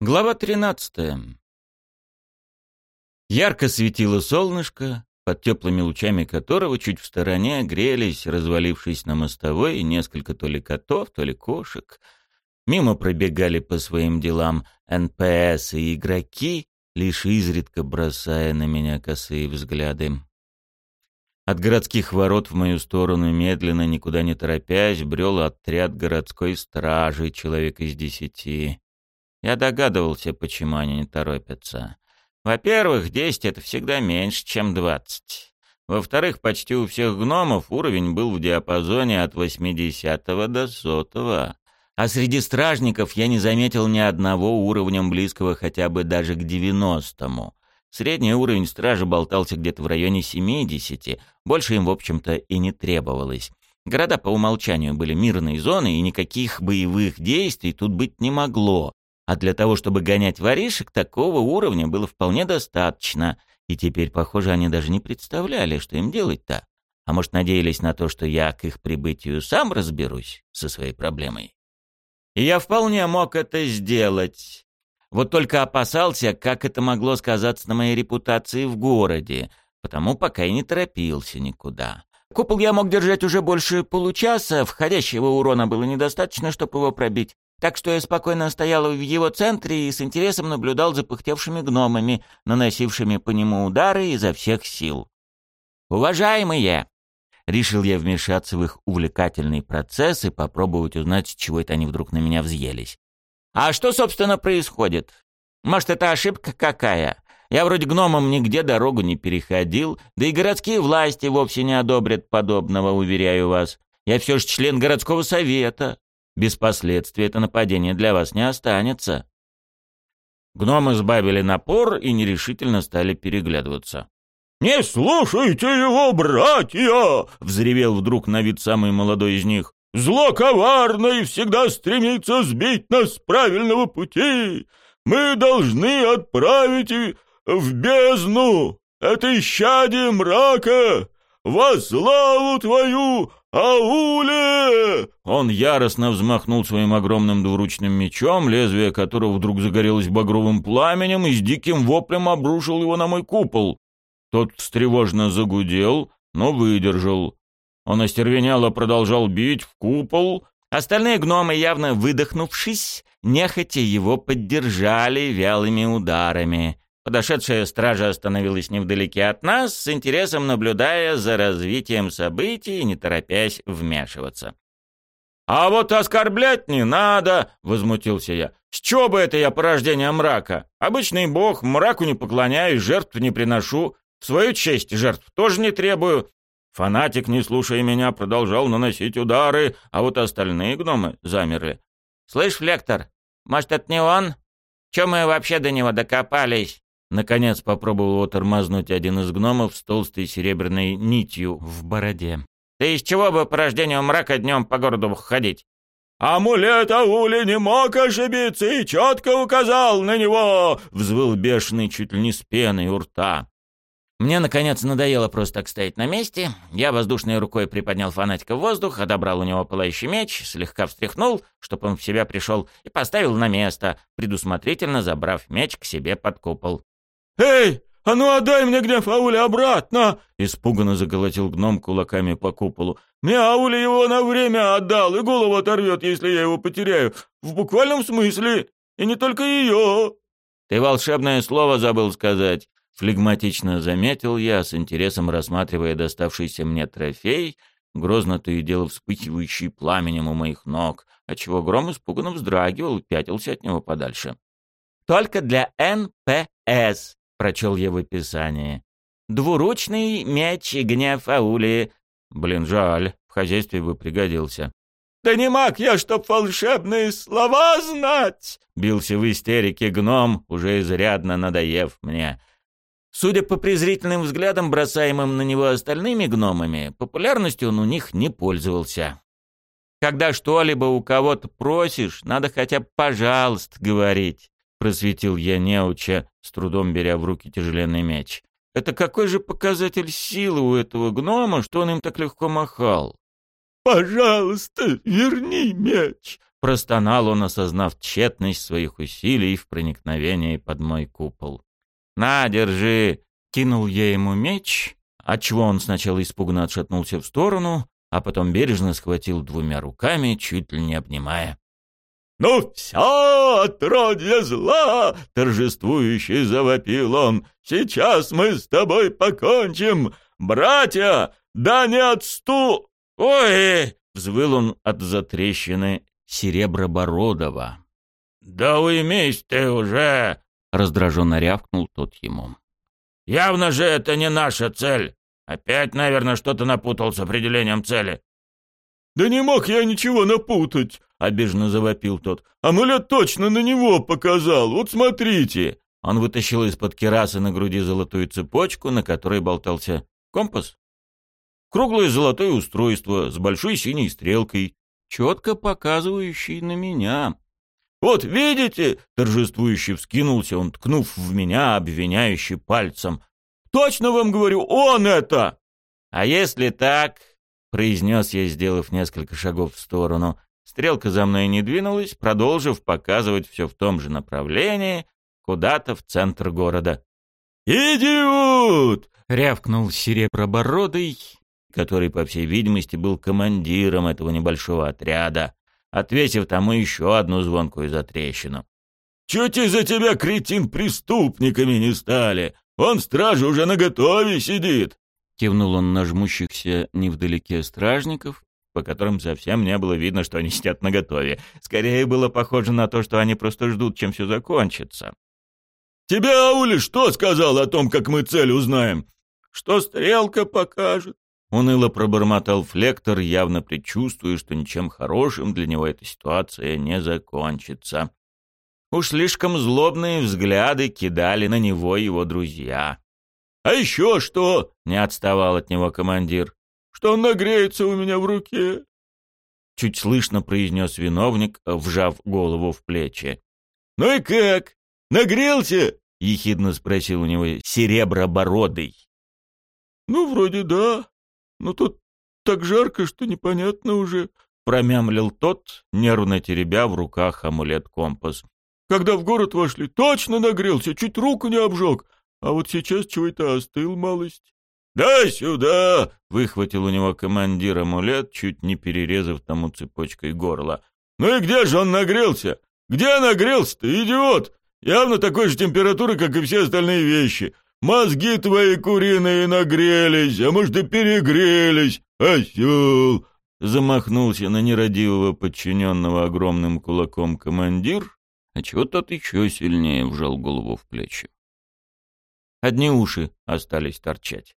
Глава 13. Ярко светило солнышко, под теплыми лучами которого чуть в стороне грелись, развалившись на мостовой, несколько то ли котов, то ли кошек. Мимо пробегали по своим делам НПС и игроки, лишь изредка бросая на меня косые взгляды. От городских ворот в мою сторону медленно, никуда не торопясь, брел отряд городской стражи, человек из десяти. Я догадывался, почему они не торопятся. Во-первых, 10 — это всегда меньше, чем 20. Во-вторых, почти у всех гномов уровень был в диапазоне от 80 до 100. А среди стражников я не заметил ни одного уровнем близкого хотя бы даже к 90-му. Средний уровень стражи болтался где-то в районе 70, больше им, в общем-то, и не требовалось. Города по умолчанию были мирные зоны, и никаких боевых действий тут быть не могло. А для того, чтобы гонять воришек, такого уровня было вполне достаточно. И теперь, похоже, они даже не представляли, что им делать-то. А может, надеялись на то, что я к их прибытию сам разберусь со своей проблемой. И я вполне мог это сделать. Вот только опасался, как это могло сказаться на моей репутации в городе, потому пока и не торопился никуда. Купол я мог держать уже больше получаса, входящего урона было недостаточно, чтобы его пробить. Так что я спокойно стоял в его центре и с интересом наблюдал за пыхтевшими гномами, наносившими по нему удары изо всех сил. «Уважаемые!» Решил я вмешаться в их увлекательный процесс и попробовать узнать, с чего это они вдруг на меня взъелись. «А что, собственно, происходит? Может, это ошибка какая? Я вроде гномом нигде дорогу не переходил, да и городские власти вовсе не одобрят подобного, уверяю вас. Я все же член городского совета, без последствий это нападение для вас не останется». Гномы сбавили напор и нерешительно стали переглядываться. «Не слушайте его, братья!» — взревел вдруг на вид самый молодой из них. «Зло коварно и всегда стремится сбить нас с правильного пути. Мы должны отправить в бездну это исчадие мрака во славу твою «Ауле!» Он яростно взмахнул своим огромным двуручным мечом, лезвие которого вдруг загорелось багровым пламенем и с диким воплем обрушил его на мой купол. Тот встревожно загудел, но выдержал. Он остервенело продолжал бить в купол. Остальные гномы, явно выдохнувшись, нехотя его поддержали вялыми ударами. Подошедшая стража остановилась невдалеке от нас, с интересом наблюдая за развитием событий не торопясь вмешиваться. «А вот оскорблять не надо!» — возмутился я. «С чего бы это я порождение мрака? Обычный бог, мраку не поклоняюсь, жертв не приношу. В свою честь жертв тоже не требую». Фанатик, не слушая меня, продолжал наносить удары, а вот остальные гномы замерли. «Слышь, Флектор, может, это не он? Чем мы вообще до него докопались?» Наконец попробовал его тормознуть один из гномов с толстой серебряной нитью в бороде. «Ты из чего бы по рождению мрака днем по городу ходить?» «Амулет Аули не мог ошибиться и четко указал на него!» — взвыл бешеный чуть ли не с пеной у рта. Мне, наконец, надоело просто так стоять на месте. Я воздушной рукой приподнял фанатика в воздух, отобрал у него пылающий меч, слегка встряхнул, чтобы он в себя пришел, и поставил на место, предусмотрительно забрав меч к себе под купол. «Эй, а ну отдай мне гнев Аули обратно!» Испуганно заголотил гном кулаками по куполу. «Мне Аули его на время отдал, и голову оторвет, если я его потеряю. В буквальном смысле. И не только ее!» «Ты волшебное слово забыл сказать!» Флегматично заметил я, с интересом рассматривая доставшийся мне трофей, грозно то и дело вспыхивающий пламенем у моих ног, отчего гном испуганно вздрагивал и пятился от него подальше. «Только для НПС!» Прочел я в описании. «Двуручный меч и гнев Ауле». Блин, жаль, в хозяйстве бы пригодился. «Да не маг я, чтоб волшебные слова знать!» Бился в истерике гном, уже изрядно надоев мне. Судя по презрительным взглядам, бросаемым на него остальными гномами, популярностью он у них не пользовался. Когда что-либо у кого-то просишь, надо хотя бы «пожалуйста» говорить. Просветил я неуча, с трудом беря в руки тяжеленный меч. Это какой же показатель силы у этого гнома, что он им так легко махал? «Пожалуйста, верни меч!» Простонал он, осознав тщетность своих усилий в проникновении под мой купол. «На, держи!» Кинул я ему меч, отчего он сначала испуганно отшатнулся в сторону, а потом бережно схватил двумя руками, чуть ли не обнимая. «Ну все, отродье зла!» — торжествующе завопил он. «Сейчас мы с тобой покончим! Братья, да не отсту...» «Ой!» — взвыл он от затрещины Серебробородова. «Да уймись ты уже!» — раздраженно рявкнул тот ему. «Явно же это не наша цель. Опять, наверное, что-то напутал с определением цели». «Да не мог я ничего напутать!» — обиженно завопил тот. «Амулет точно на него показал! Вот смотрите!» Он вытащил из-под керасы на груди золотую цепочку, на которой болтался компас. Круглое золотое устройство с большой синей стрелкой, четко показывающей на меня. «Вот видите?» — торжествующе вскинулся он, ткнув в меня, обвиняющий пальцем. «Точно вам говорю, он это!» «А если так?» — произнес я, сделав несколько шагов в сторону. Стрелка за мной не двинулась, продолжив показывать все в том же направлении, куда-то в центр города. «Идиот!» — рявкнул Серебробородый, который, по всей видимости, был командиром этого небольшого отряда, отвесив тому еще одну звонкую затрещину. «Чуть из-за тебя, кретин, преступниками не стали! Он стражи уже наготове сидит!» Кивнул он на жмущихся невдалеке стражников, по которым совсем не было видно, что они сидят наготове. Скорее было похоже на то, что они просто ждут, чем все закончится. «Тебе Аули что сказал о том, как мы цель узнаем?» «Что стрелка покажет?» Уныло пробормотал Флектор, явно предчувствуя, что ничем хорошим для него эта ситуация не закончится. Уж слишком злобные взгляды кидали на него его друзья. «А еще что?» — не отставал от него командир. «Что он нагреется у меня в руке?» Чуть слышно произнес виновник, вжав голову в плечи. «Ну и как? Нагрелся?» — ехидно спросил у него Серебробородый. «Ну, вроде да», но тут так жарко, что непонятно уже», — промямлил тот, нервно теребя в руках амулет-компас. «Когда в город вошли, точно нагрелся, чуть руку не обжег, а вот сейчас чего-то остыл малость». «Дай сюда!» — выхватил у него командир амулет, чуть не перерезав тому цепочкой горло. «Ну и где же он нагрелся? Где нагрелся-то, идиот? Явно такой же температуры, как и все остальные вещи. Мозги твои куриные нагрелись, а может и перегрелись, осел!» Замахнулся на нерадивого подчиненного огромным кулаком командир, а чего тот еще сильнее вжал голову в плечи. Одни уши остались торчать.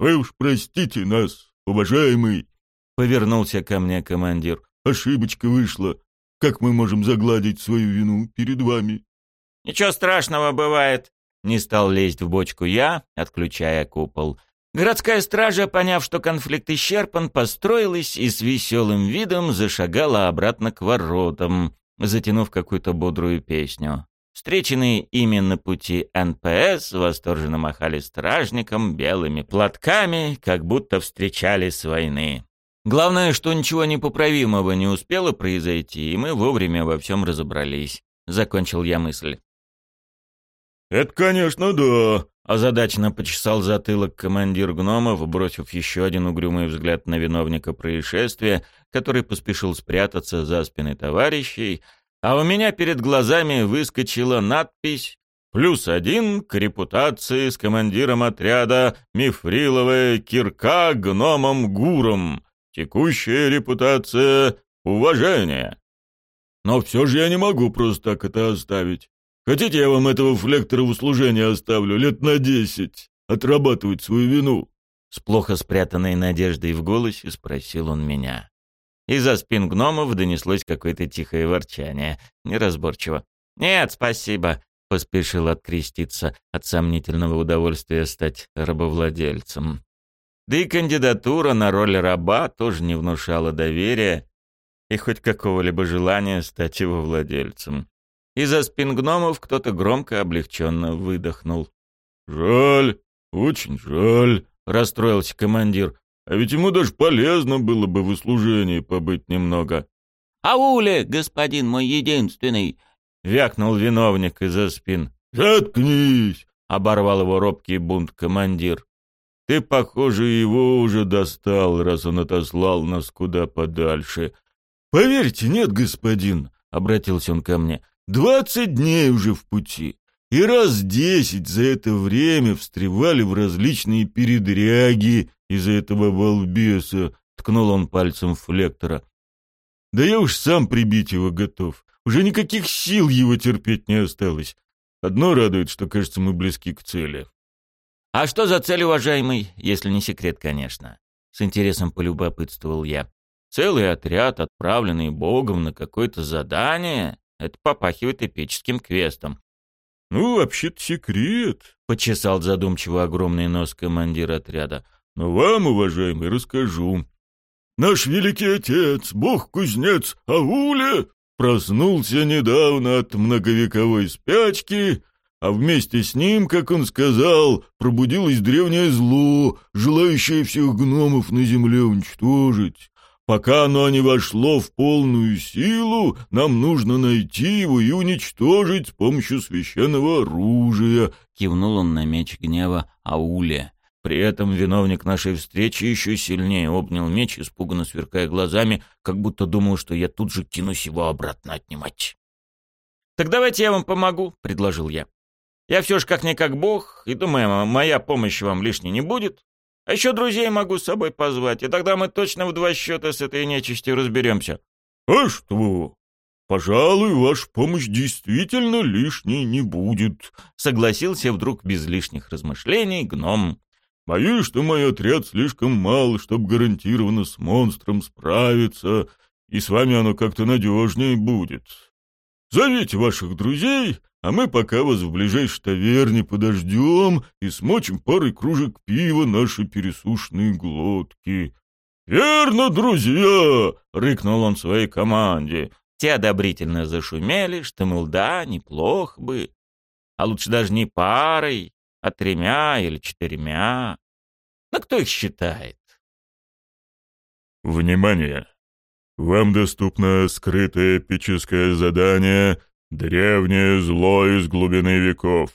«Вы уж простите нас, уважаемый!» — повернулся ко мне командир. «Ошибочка вышла. Как мы можем загладить свою вину перед вами?» «Ничего страшного бывает», не стал лезть в бочку я, отключая купол. Городская стража, поняв, что конфликт исчерпан, построилась и с веселым видом зашагала обратно к воротам, затянув какую-то бодрую песню. Встреченные ими на пути НПС восторженно махали стражникам белыми платками, как будто встречали с войны. Главное, что ничего непоправимого не успело произойти, и мы вовремя во всем разобрались. Закончил я мысль. «Это, конечно, да», — озадаченно почесал затылок командир гномов, бросив еще один угрюмый взгляд на виновника происшествия, который поспешил спрятаться за спиной товарищей, а у меня перед глазами выскочила надпись «Плюс один к репутации с командиром отряда Мифриловая кирка гномом Гуром. Текущая репутация — уважение». Но все же я не могу просто так это оставить. Хотите, я вам этого флектора в услужение оставлю лет на десять? Отрабатывать свою вину?» С плохо спрятанной надеждой в голосе спросил он меня. Из-за спин гномов донеслось какое-то тихое ворчание, неразборчиво. «Нет, спасибо», — поспешил откреститься от сомнительного удовольствия стать рабовладельцем. Да и кандидатура на роль раба тоже не внушала доверия и хоть какого-либо желания стать его владельцем. Из-за спин гномов кто-то громко облегченно выдохнул. «Жаль, очень жаль», — расстроился командир. «А ведь ему даже полезно было бы в услужении побыть немного». «Ауле, господин мой единственный!» — вякнул виновник из-за спин. «Заткнись!» — оборвал его робкий бунт командир. «Ты, похоже, его уже достал, раз он отослал нас куда подальше. Поверьте, нет, господин!» — обратился он ко мне. «Двадцать дней уже в пути, и раз десять за это время встревали в различные передряги из-за этого балбеса», — ткнул он пальцем в флектора. «Да я уж сам прибить его готов. Уже никаких сил его терпеть не осталось. Одно радует, что, кажется, мы близки к цели». «А что за цель, уважаемый, если не секрет, конечно?» С интересом полюбопытствовал я. Целый отряд, отправленный Богом на какое-то задание, это попахивает эпическим квестом. «Ну, вообще-то секрет», — почесал задумчиво огромный нос командир отряда. «Но вам, уважаемый, расскажу. Наш великий отец, бог-кузнец Ауля, проснулся недавно от многовековой спячки, а вместе с ним, как он сказал, пробудилось древнее зло, желающее всех гномов на земле уничтожить. Пока оно не вошло в полную силу, нам нужно найти его и уничтожить с помощью священного оружия», — кивнул он на меч гнева Ауле. При этом виновник нашей встречи еще сильнее обнял меч, испуганно сверкая глазами, как будто думал, что я тут же кинусь его обратно отнимать. «Так давайте я вам помогу», — предложил я. «Я все же как-никак бог, и думаю, моя помощь вам лишней не будет. А еще друзей могу с собой позвать, и тогда мы точно в два счета с этой нечистью разберемся». «А что? Пожалуй, ваша помощь действительно лишней не будет», — согласился вдруг без лишних размышлений гном. «Боюсь, что мой отряд слишком мал, чтобы гарантированно с монстром справиться, и с вами оно как-то надежнее будет. Зовите ваших друзей, а мы пока вас в ближайшей таверне подождем и смочим парой кружек пива наши пересушенные глотки. «Верно, друзья!» — рыкнул он своей команде. Те одобрительно зашумели, что, мол, да, неплохо бы. А лучше даже не парой, а тремя или четырьмя. Но кто их считает? Внимание! Вам доступно скрытое эпическое задание Древнее зло из глубины веков.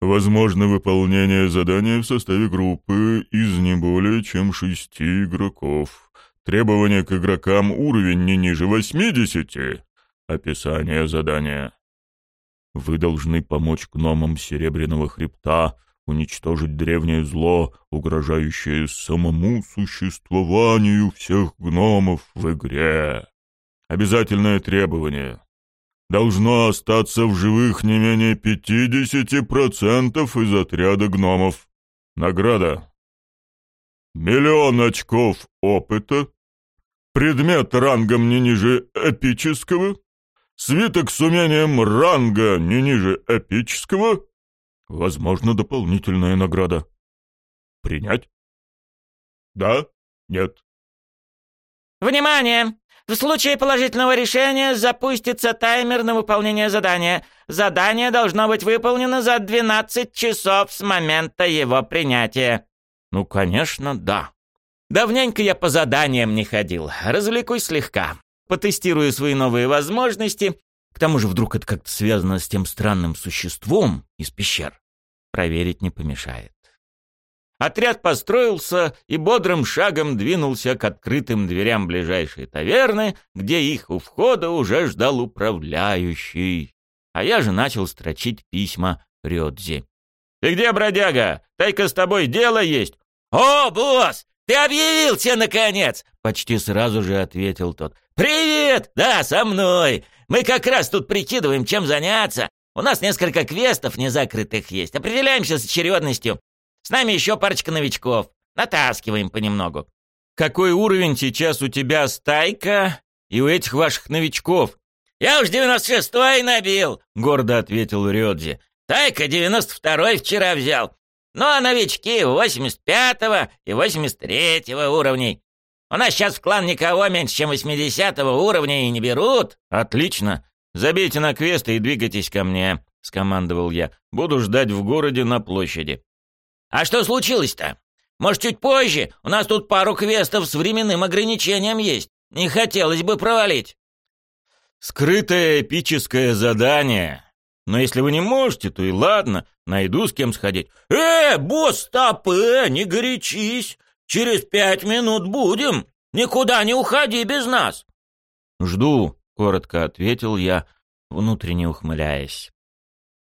Возможно выполнение задания в составе группы из не более чем шести игроков. Требования к игрокам уровень не ниже 80. Описание задания. Вы должны помочь гномам Серебряного Хребта уничтожить древнее зло, угрожающее самому существованию всех гномов в игре. Обязательное требование должно остаться в живых не менее 50% из отряда гномов. Награда. Миллион очков опыта. Предмет рангом не ниже эпического. Свиток с умением ранга не ниже эпического. Возможно, дополнительная награда. Принять? Да? Нет? «Внимание! В случае положительного решения запустится таймер на выполнение задания. Задание должно быть выполнено за 12 часов с момента его принятия». «Ну, конечно, да. Давненько я по заданиям не ходил. Развлекусь слегка. Потестирую свои новые возможности. Тому же вдруг это как-то связано с тем странным существом из пещер. Проверить не помешает. Отряд построился и бодрым шагом двинулся к открытым дверям ближайшей таверны, где их у входа уже ждал управляющий. А я же начал строчить письма Рёдзи. «Ты где, бродяга? Тайка с тобой дело есть?» «О, босс, ты объявился, наконец!» Почти сразу же ответил тот. «Привет! Да, со мной! Мы как раз тут прикидываем, чем заняться. У нас несколько квестов незакрытых есть. Определяемся с очередностью. С нами еще парочка новичков. Натаскиваем понемногу». «Какой уровень сейчас у тебя стайка и у этих ваших новичков?» «Я уж девяносто шестой набил», — гордо ответил Рёдзи. «Тайка девяносто второй вчера взял. Ну а новички восемьдесят пятого и восемьдесят третьего уровней. У нас сейчас в клан никого меньше, чем восьмидесятого уровня и не берут». «Отлично. Забейте на квесты и двигайтесь ко мне», — скомандовал я. «Буду ждать в городе на площади». «А что случилось-то? Может, чуть позже? У нас тут пару квестов с временным ограничением есть. Не хотелось бы провалить. Скрытое эпическое задание. Но если вы не можете, то и ладно, найду с кем сходить. Э, босс, стоп, э, не горячись. Через пять минут будем. Никуда не уходи без нас. Жду, коротко ответил я, внутренне ухмыляясь.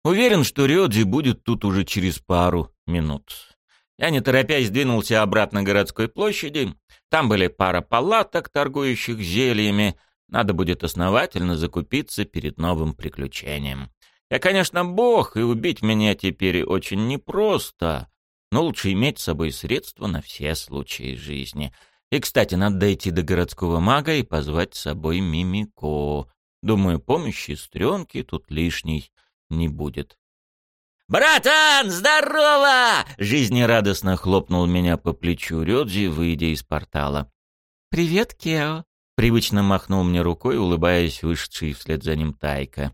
Уверен, что Рёдзи будет тут уже через пару минут. Я не торопясь двинулся обратно к городской площади. Там были пара палаток, торгующих зельями. Надо будет основательно закупиться перед новым приключением. Я, конечно, бог, и убить меня теперь очень непросто, но лучше иметь с собой средства на все случаи жизни. И, кстати, надо дойти до городского мага и позвать с собой Мимико. Думаю, помощи стрёнки тут лишней не будет. «Братан, здорово!» — жизнерадостно хлопнул меня по плечу Рёдзи, выйдя из портала. «Привет, Кео!» — привычно махнул мне рукой, улыбаясь вышедший вслед за ним Тайка.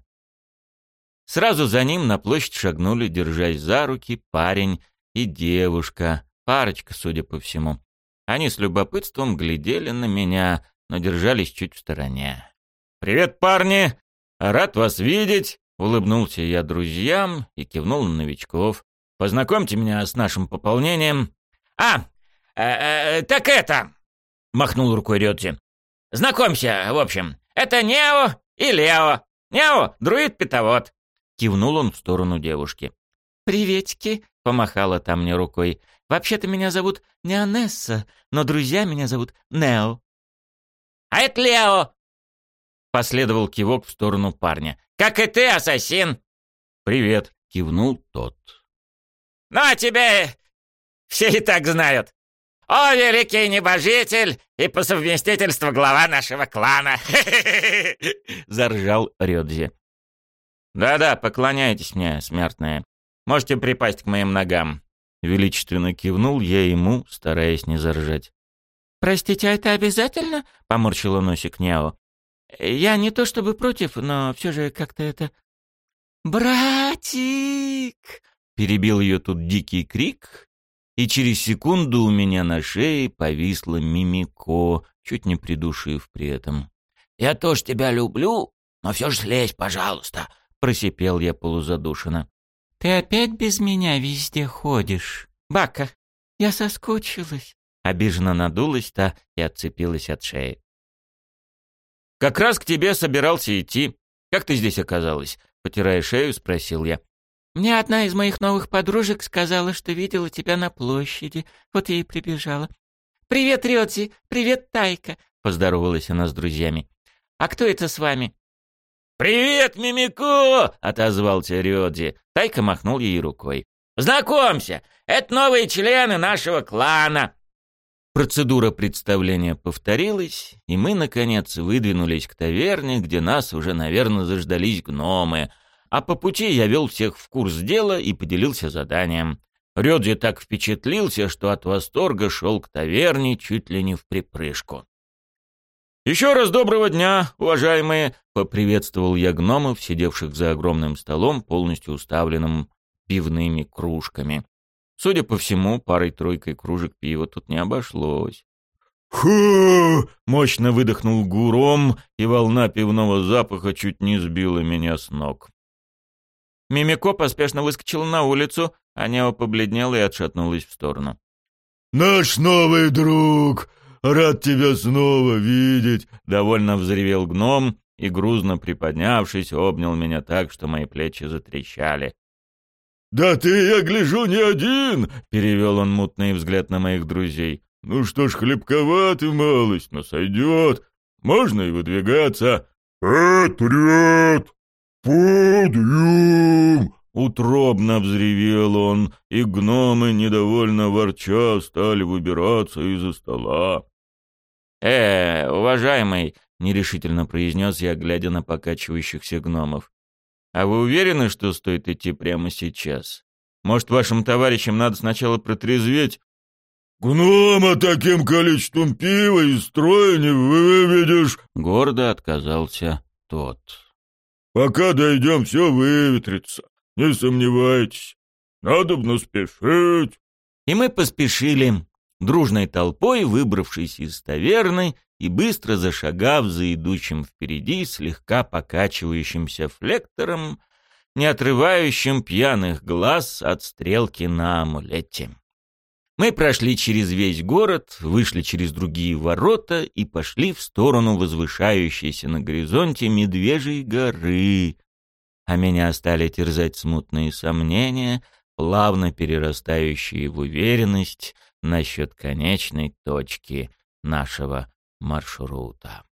Сразу за ним на площадь шагнули, держась за руки, парень и девушка, парочка, судя по всему. Они с любопытством глядели на меня, но держались чуть в стороне. «Привет, парни! Рад вас видеть!» Улыбнулся я друзьям и кивнул на новичков. «Познакомьте меня с нашим пополнением». «А, э, э, так это...» — махнул рукой Рёдзи. «Знакомься, в общем. Это Нео и Лео. Нео — друид-питовод. Кивнул он в сторону девушки. «Приветики», — помахала там мне рукой. «Вообще-то меня зовут Неонесса, но друзья меня зовут Нео». «А это Лео!» Последовал кивок в сторону парня. «Как и ты, ассасин!» «Привет!» — кивнул тот. «Ну, а тебя все и так знают. О, великий небожитель и по совместительству глава нашего клана!» Заржал Рёдзи. «Да-да, поклоняйтесь мне, смертные. Можете припасть к моим ногам». Величественно кивнул я ему, стараясь не заржать. «Простите, а это обязательно?» — поморщила носик Няо. «Я не то чтобы против, но все же как-то это...» «Братик!» — перебил ее тут дикий крик, и через секунду у меня на шее повисла Мимико, чуть не придушив при этом. «Я тоже тебя люблю, но все же слезь, пожалуйста!» просипел я полузадушенно. «Ты опять без меня везде ходишь? Бака, я соскучилась!» Обиженно надулась та и отцепилась от шеи. «Как раз к тебе собирался идти. Как ты здесь оказалась?» Потирая шею, спросил я. «Мне одна из моих новых подружек сказала, что видела тебя на площади. Вот я и прибежала. Привет, Рёдзи! Привет, Тайка!» Поздоровалась она с друзьями. «А кто это с вами?» «Привет, Мимико!» — отозвался Рёдзи. Тайка махнул ей рукой. «Знакомься, это новые члены нашего клана!» Процедура представления повторилась, и мы, наконец, выдвинулись к таверне, где нас уже, наверное, заждались гномы. А по пути я вел всех в курс дела и поделился заданием. Рёдзи так впечатлился, что от восторга шел к таверне чуть ли не в припрыжку. «Еще раз доброго дня, уважаемые!» — поприветствовал я гномов, сидевших за огромным столом, полностью уставленным пивными кружками. Судя по всему, парой-тройкой кружек пива тут не обошлось. «Фу!» — мощно выдохнул гуром, и волна пивного запаха чуть не сбила меня с ног. Мимико поспешно выскочила на улицу, а Нео побледнела и отшатнулась в сторону. «Наш новый друг! Рад тебя снова видеть!» — довольно взревел гном и, грузно приподнявшись, обнял меня так, что мои плечи затрещали. «Да ты, я гляжу, не один!» — перевел он мутный взгляд на моих друзей. «Ну что ж, хлебковатый малость, но сойдет. Можно и выдвигаться». «Отряд! Подъем!» Утробно взревел он, и гномы, недовольно ворча, стали выбираться из-за стола. «Э, уважаемый», — нерешительно произнес я, глядя на покачивающихся гномов. «А вы уверены, что стоит идти прямо сейчас? Может, вашим товарищам надо сначала протрезветь?» «Гнома таким количеством пива из строя не выведешь», — гордо отказался тот. «Пока дойдем, все выветрится, не сомневайтесь. Надо бы спешить». И мы поспешили, дружной толпой выбравшись из таверны и быстро зашагав за идущим впереди слегка покачивающимся флектором, не отрывающим пьяных глаз от стрелки на амулете. Мы прошли через весь город, вышли через другие ворота и пошли в сторону возвышающейся на горизонте Медвежьей горы. А меня стали терзать смутные сомнения, плавно перерастающие в уверенность насчет конечной точки нашего маршрута.